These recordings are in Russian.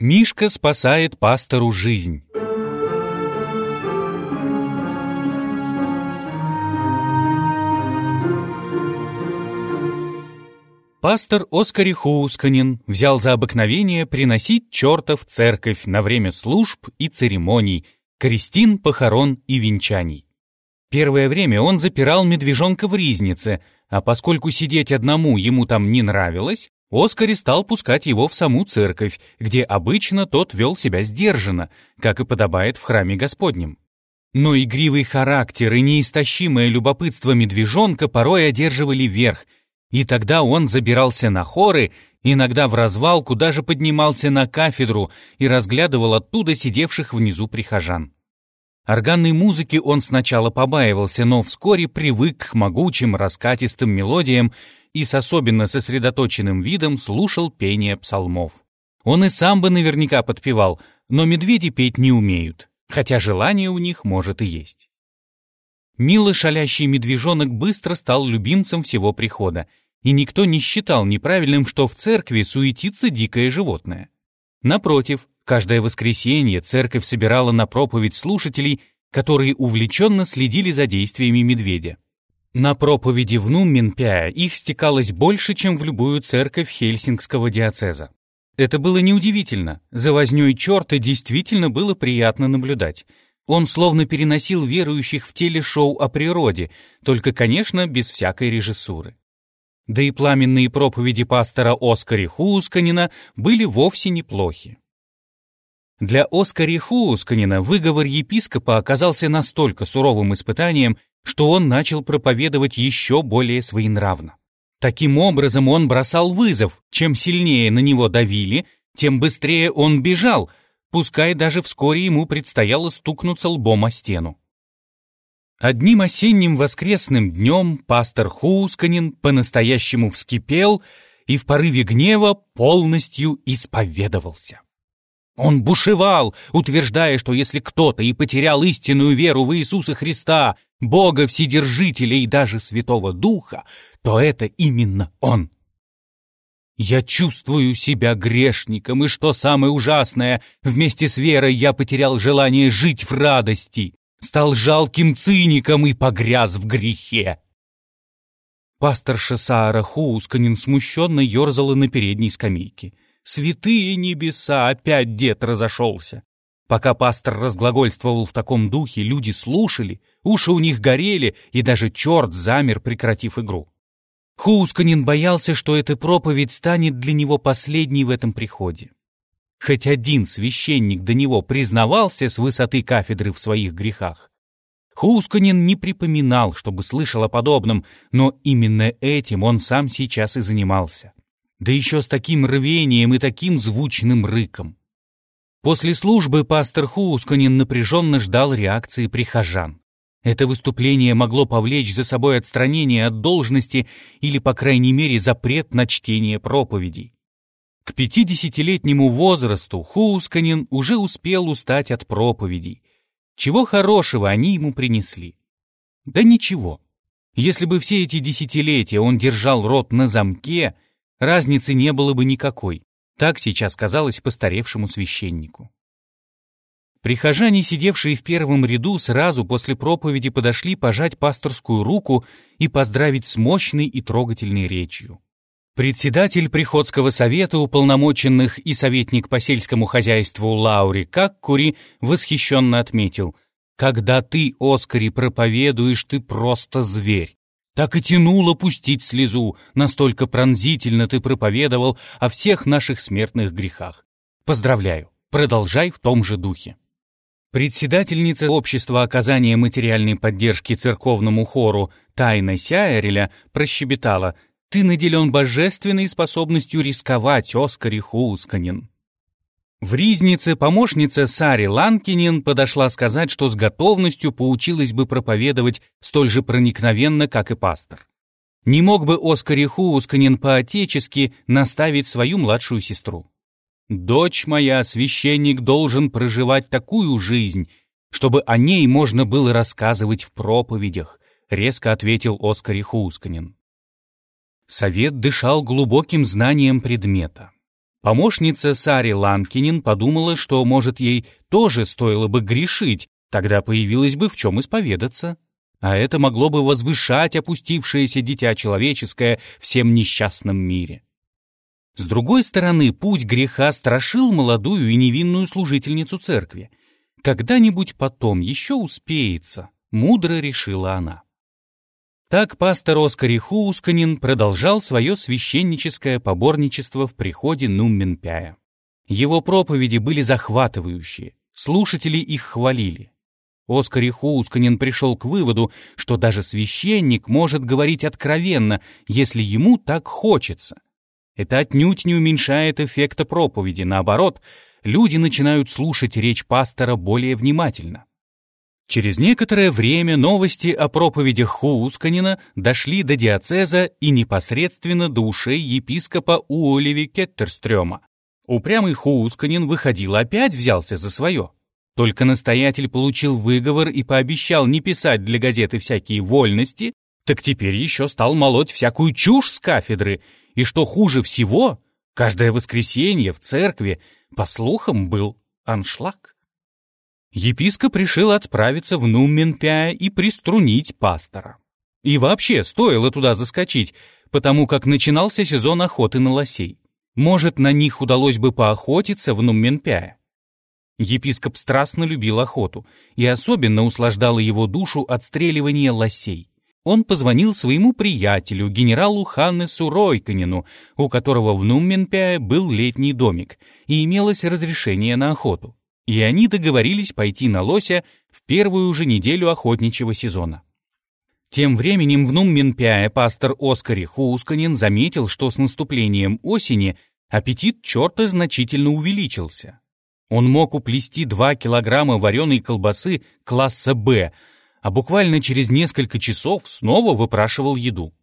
Мишка спасает пастору жизнь. Пастор Оскари Хусканин взял за обыкновение приносить черта в церковь на время служб и церемоний, крестин, похорон и венчаний. Первое время он запирал медвежонка в ризнице, а поскольку сидеть одному ему там не нравилось, Оскари стал пускать его в саму церковь, где обычно тот вел себя сдержанно, как и подобает в храме Господнем. Но игривый характер и неистощимое любопытство медвежонка порой одерживали верх — и тогда он забирался на хоры, иногда в развалку даже поднимался на кафедру и разглядывал оттуда сидевших внизу прихожан. Органной музыки он сначала побаивался, но вскоре привык к могучим раскатистым мелодиям и с особенно сосредоточенным видом слушал пение псалмов. Он и сам бы наверняка подпевал, но медведи петь не умеют, хотя желание у них может и есть. Мило шалящий медвежонок быстро стал любимцем всего прихода, и никто не считал неправильным, что в церкви суетится дикое животное. Напротив, каждое воскресенье церковь собирала на проповедь слушателей, которые увлеченно следили за действиями медведя. На проповеди в Нумменпяя их стекалось больше, чем в любую церковь Хельсингского диацеза. Это было неудивительно, за вознёй черта действительно было приятно наблюдать — он словно переносил верующих в телешоу о природе, только, конечно, без всякой режиссуры. Да и пламенные проповеди пастора Оскари Хуусканина были вовсе неплохи. Для Оскари Хуусканина выговор епископа оказался настолько суровым испытанием, что он начал проповедовать еще более своенравно. Таким образом он бросал вызов, чем сильнее на него давили, тем быстрее он бежал, пускай даже вскоре ему предстояло стукнуться лбом о стену. Одним осенним воскресным днем пастор Хусканин по-настоящему вскипел и в порыве гнева полностью исповедовался. Он бушевал, утверждая, что если кто-то и потерял истинную веру в Иисуса Христа, Бога Вседержителя и даже Святого Духа, то это именно он. Я чувствую себя грешником, и что самое ужасное, вместе с верой я потерял желание жить в радости, стал жалким циником и погряз в грехе. Пасторша Саара Хуусканин смущенно ерзала на передней скамейке. «Святые небеса!» — опять дед разошелся. Пока пастор разглагольствовал в таком духе, люди слушали, уши у них горели, и даже черт замер, прекратив игру. Хусканин боялся, что эта проповедь станет для него последней в этом приходе. Хоть один священник до него признавался с высоты кафедры в своих грехах. Хусканин не припоминал, чтобы слышал о подобном, но именно этим он сам сейчас и занимался. Да еще с таким рвением и таким звучным рыком. После службы пастор Хусканин напряженно ждал реакции прихожан. Это выступление могло повлечь за собой отстранение от должности или, по крайней мере, запрет на чтение проповедей. К пятидесятилетнему возрасту Хусканин уже успел устать от проповедей. Чего хорошего они ему принесли? Да ничего. Если бы все эти десятилетия он держал рот на замке, разницы не было бы никакой. Так сейчас казалось постаревшему священнику. Прихожане, сидевшие в первом ряду, сразу после проповеди подошли пожать пасторскую руку и поздравить с мощной и трогательной речью. Председатель Приходского совета уполномоченных и советник по сельскому хозяйству Лаури Каккури восхищенно отметил, «Когда ты, Оскари, проповедуешь, ты просто зверь. Так и тянуло пустить слезу, настолько пронзительно ты проповедовал о всех наших смертных грехах. Поздравляю, продолжай в том же духе». Председательница общества оказания материальной поддержки церковному хору Тайна Сяэреля прощебетала «Ты наделен божественной способностью рисковать, Оскари Хусканин». В Ризнице помощница Сари Ланкинин подошла сказать, что с готовностью поучилась бы проповедовать столь же проникновенно, как и пастор. Не мог бы Оскари Хусканин по-отечески наставить свою младшую сестру. Дочь моя, священник должен проживать такую жизнь, чтобы о ней можно было рассказывать в проповедях, резко ответил Оскар Хусканин. Совет дышал глубоким знанием предмета. Помощница Сари Ланкинин подумала, что, может, ей тоже стоило бы грешить, тогда появилось бы в чем исповедаться. А это могло бы возвышать опустившееся дитя человеческое всем несчастном мире. С другой стороны, путь греха страшил молодую и невинную служительницу церкви. Когда-нибудь потом еще успеется, мудро решила она. Так пастор Оскар Хуусканин продолжал свое священническое поборничество в приходе Нумменпяя. Его проповеди были захватывающие, слушатели их хвалили. Оскар Хуусканин пришел к выводу, что даже священник может говорить откровенно, если ему так хочется. Это отнюдь не уменьшает эффекта проповеди, наоборот, люди начинают слушать речь пастора более внимательно. Через некоторое время новости о проповедях Хуусканина дошли до диацеза и непосредственно до ушей епископа Уоливи Кеттерстрёма. Упрямый Хуусканин выходил опять взялся за свое. Только настоятель получил выговор и пообещал не писать для газеты всякие вольности, так теперь еще стал молоть всякую чушь с кафедры. И что хуже всего, каждое воскресенье в церкви, по слухам, был аншлаг. Епископ решил отправиться в Нумменпя и приструнить пастора. И вообще, стоило туда заскочить, потому как начинался сезон охоты на лосей. Может, на них удалось бы поохотиться в Нумменпяе. Епископ страстно любил охоту, и особенно услаждало его душу отстреливание лосей. Он позвонил своему приятелю, генералу Ханнесу Ройканину, у которого в Нумменпяе был летний домик, и имелось разрешение на охоту. И они договорились пойти на лося в первую же неделю охотничьего сезона. Тем временем в Нумменпяе пастор Оскар Хуусканин заметил, что с наступлением осени аппетит черта значительно увеличился. Он мог уплести 2 килограмма вареной колбасы класса «Б», а буквально через несколько часов снова выпрашивал еду.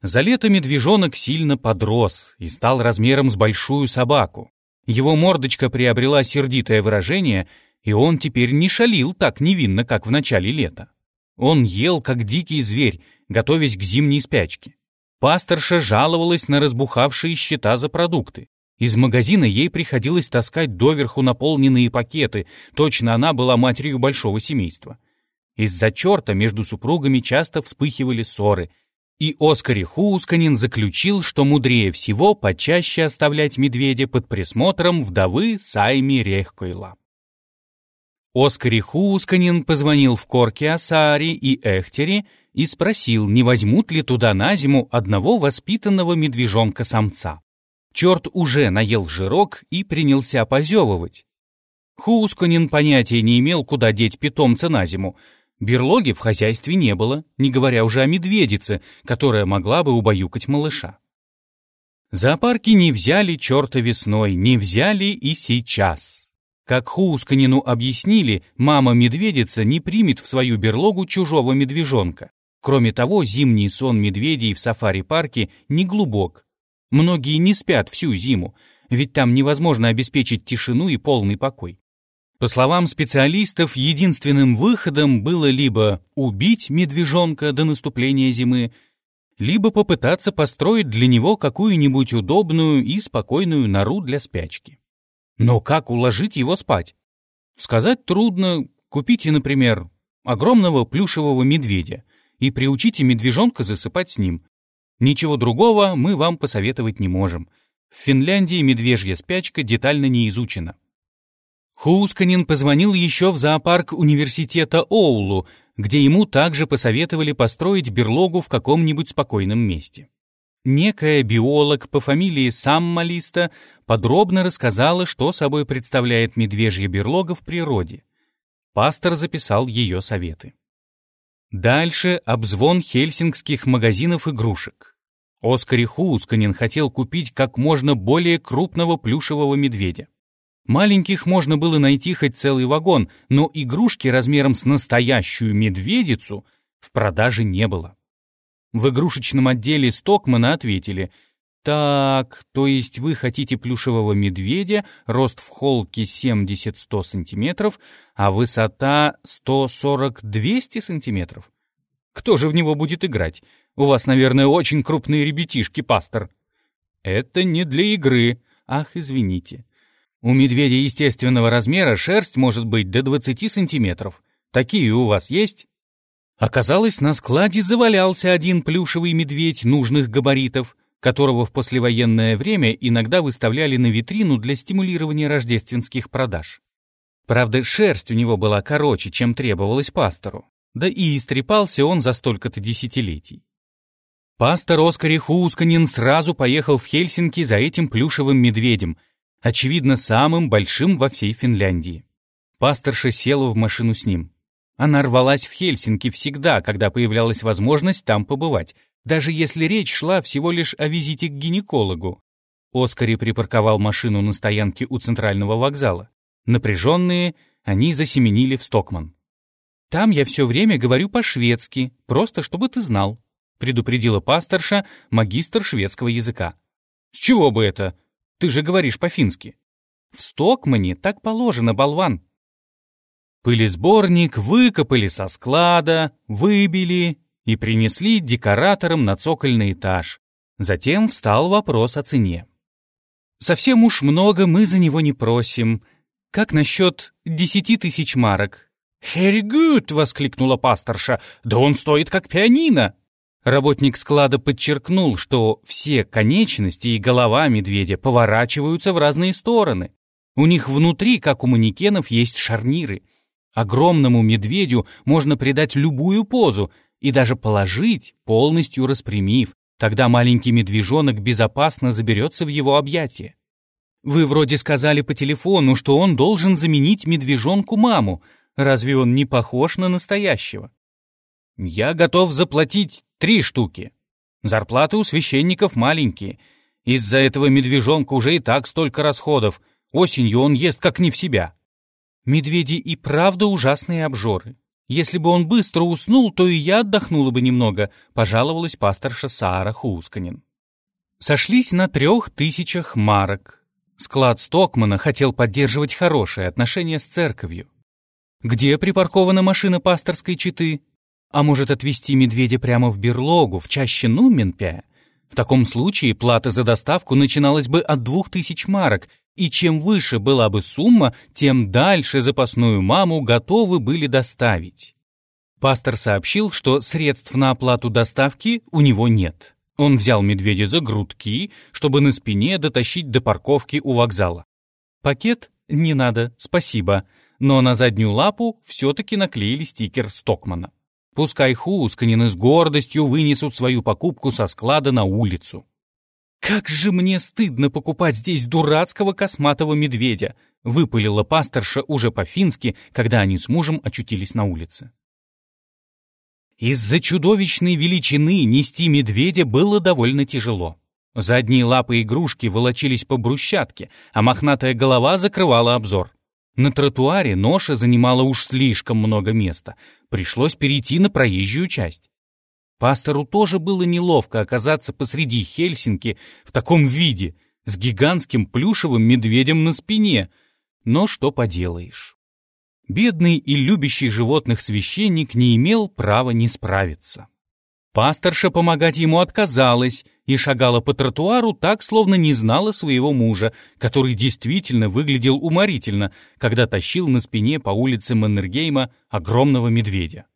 За лето медвежонок сильно подрос и стал размером с большую собаку. Его мордочка приобрела сердитое выражение, и он теперь не шалил так невинно, как в начале лета. Он ел, как дикий зверь, готовясь к зимней спячке. Пасторша жаловалась на разбухавшие счета за продукты. Из магазина ей приходилось таскать доверху наполненные пакеты, точно она была матерью большого семейства. Из-за черта между супругами часто вспыхивали ссоры, и Оскар Хуусканин заключил, что мудрее всего почаще оставлять медведя под присмотром вдовы Сайми Рехкойла. Оскар Хуусканин позвонил в Корке Асаари и Эхтере и спросил, не возьмут ли туда на зиму одного воспитанного медвежонка-самца. Черт уже наел жирок и принялся позевывать. Хуусканин понятия не имел, куда деть питомца на зиму. Берлоги в хозяйстве не было, не говоря уже о медведице, которая могла бы убаюкать малыша. Зоопарки не взяли черта весной, не взяли и сейчас. Как Хуусканину объяснили, мама-медведица не примет в свою берлогу чужого медвежонка. Кроме того, зимний сон медведей в сафари-парке не глубок, Многие не спят всю зиму, ведь там невозможно обеспечить тишину и полный покой. По словам специалистов, единственным выходом было либо убить медвежонка до наступления зимы, либо попытаться построить для него какую-нибудь удобную и спокойную нору для спячки. Но как уложить его спать? Сказать трудно. Купите, например, огромного плюшевого медведя и приучите медвежонка засыпать с ним. Ничего другого мы вам посоветовать не можем. В Финляндии медвежья спячка детально не изучена. Хусканин позвонил еще в зоопарк университета Оулу, где ему также посоветовали построить берлогу в каком-нибудь спокойном месте. Некая биолог по фамилии Саммалиста подробно рассказала, что собой представляет медвежья берлога в природе. Пастор записал ее советы. Дальше обзвон хельсингских магазинов игрушек. Оскар Хуусканин хотел купить как можно более крупного плюшевого медведя. Маленьких можно было найти хоть целый вагон, но игрушки размером с настоящую медведицу в продаже не было. В игрушечном отделе Стокмана ответили, «Так, то есть вы хотите плюшевого медведя, рост в холке 70-100 сантиметров, а высота 140-200 сантиметров? Кто же в него будет играть? У вас, наверное, очень крупные ребятишки, пастор». «Это не для игры, Ах, извините. У медведя естественного размера шерсть может быть до 20 сантиметров. Такие у вас есть? Оказалось, на складе завалялся один плюшевый медведь нужных габаритов, которого в послевоенное время иногда выставляли на витрину для стимулирования рождественских продаж. Правда, шерсть у него была короче, чем требовалось пастору, да и истрепался он за столько-то десятилетий. Пастор Оскари Хусканин сразу поехал в Хельсинки за этим плюшевым медведем, очевидно, самым большим во всей Финляндии. Пасторша села в машину с ним. Она рвалась в Хельсинки всегда, когда появлялась возможность там побывать, даже если речь шла всего лишь о визите к гинекологу. Оскари припарковал машину на стоянке у центрального вокзала. Напряженные, они засеменили в Стокман. «Там я все время говорю по-шведски, просто чтобы ты знал», предупредила пасторша, магистр шведского языка. «С чего бы это? Ты же говоришь по-фински». «В Стокмане так положено, болван», Пылесборник выкопали со склада, выбили и принесли декораторам на цокольный этаж. Затем встал вопрос о цене. Совсем уж много мы за него не просим. Как насчет десяти тысяч марок? «Херегут!» — воскликнула пасторша. «Да он стоит как пианино!» Работник склада подчеркнул, что все конечности и голова медведя поворачиваются в разные стороны. У них внутри, как у манекенов, есть шарниры. Огромному медведю можно придать любую позу и даже положить, полностью распрямив. Тогда маленький медвежонок безопасно заберется в его объятия. Вы вроде сказали по телефону, что он должен заменить медвежонку маму. Разве он не похож на настоящего? Я готов заплатить три штуки. Зарплаты у священников маленькие. Из-за этого медвежонка уже и так столько расходов. Осенью он ест как не в себя. Медведи и правда ужасные обжоры. Если бы он быстро уснул, то и я отдохнула бы немного, пожаловалась пасторша Саара Хусканин. Сошлись на трех тысячах марок. Склад Стокмана хотел поддерживать хорошие отношения с церковью. Где припаркована машина пасторской четы? А может отвезти медведя прямо в берлогу, в чаще Нуменпя? В таком случае плата за доставку начиналась бы от двух тысяч марок, и чем выше была бы сумма, тем дальше запасную маму готовы были доставить. Пастор сообщил, что средств на оплату доставки у него нет. Он взял медведя за грудки, чтобы на спине дотащить до парковки у вокзала. Пакет не надо, спасибо, но на заднюю лапу все-таки наклеили стикер Стокмана. Пускай Хусканины с гордостью вынесут свою покупку со склада на улицу. «Как же мне стыдно покупать здесь дурацкого косматого медведя!» — выпалила пасторша уже по-фински, когда они с мужем очутились на улице. Из-за чудовищной величины нести медведя было довольно тяжело. Задние лапы игрушки волочились по брусчатке, а мохнатая голова закрывала обзор. На тротуаре ноша занимала уж слишком много места. Пришлось перейти на проезжую часть. Пастору тоже было неловко оказаться посреди Хельсинки в таком виде, с гигантским плюшевым медведем на спине. Но что поделаешь. Бедный и любящий животных священник не имел права не справиться. Пасторша помогать ему отказалась и шагала по тротуару так, словно не знала своего мужа, который действительно выглядел уморительно, когда тащил на спине по улице Маннергейма огромного медведя.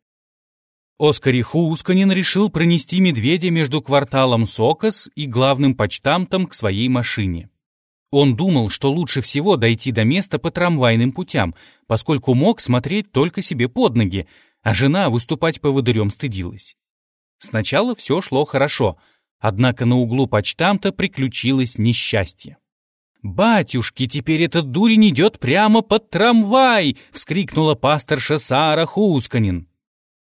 Оскари Хусканин решил пронести медведя между кварталом Сокос и главным почтамтом к своей машине. Он думал, что лучше всего дойти до места по трамвайным путям, поскольку мог смотреть только себе под ноги, а жена выступать поводырем стыдилась. Сначала все шло хорошо, однако на углу почтамта приключилось несчастье. «Батюшки, теперь этот дурень идет прямо под трамвай!» — вскрикнула пасторша Сара Хусканин.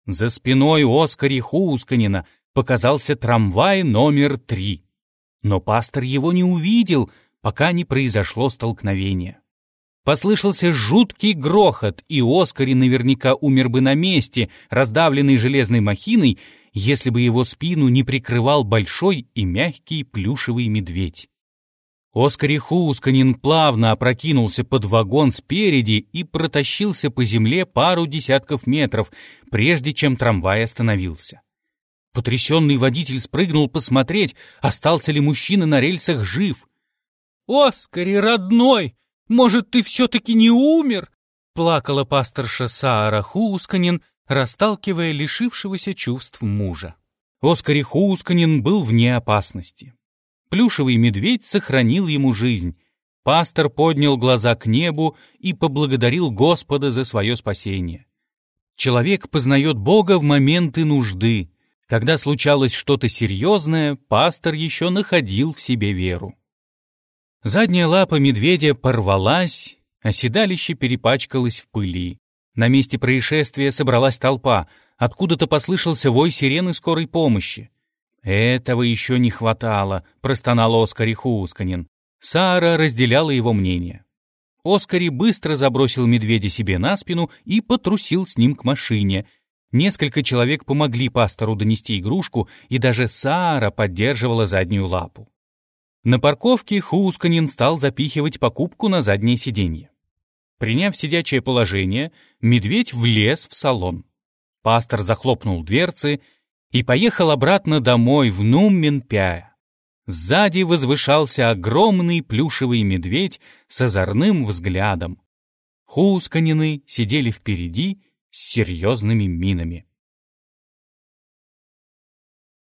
За спиной Оскари Хусканина показался трамвай номер три. Но пастор его не увидел, пока не произошло столкновение. Послышался жуткий грохот, и Оскари наверняка умер бы на месте, раздавленный железной махиной, если бы его спину не прикрывал большой и мягкий плюшевый медведь. Оскари Хусканин плавно опрокинулся под вагон спереди и протащился по земле пару десятков метров, прежде чем трамвай остановился. Потрясенный водитель спрыгнул посмотреть, остался ли мужчина на рельсах жив. «Оскари, родной, может, ты все-таки не умер?» плакала пасторша Саара Хуусканин, расталкивая лишившегося чувств мужа. Оскари Хуусканин был вне опасности. Плюшевый медведь сохранил ему жизнь. Пастор поднял глаза к небу и поблагодарил Господа за свое спасение. Человек познает Бога в моменты нужды. Когда случалось что-то серьезное, пастор еще находил в себе веру. Задняя лапа медведя порвалась, а седалище перепачкалось в пыли. На месте происшествия собралась толпа, откуда-то послышался вой сирены скорой помощи. «Этого еще не хватало», — простонал Оскар Хусканин. Сара разделяла его мнение. Оскари быстро забросил медведя себе на спину и потрусил с ним к машине. Несколько человек помогли пастору донести игрушку, и даже Сара поддерживала заднюю лапу. На парковке Хусканин стал запихивать покупку на заднее сиденье. Приняв сидячее положение, медведь влез в салон. Пастор захлопнул дверцы и поехал обратно домой в Нумменпяя. Сзади возвышался огромный плюшевый медведь с озорным взглядом. Хусканины сидели впереди с серьезными минами.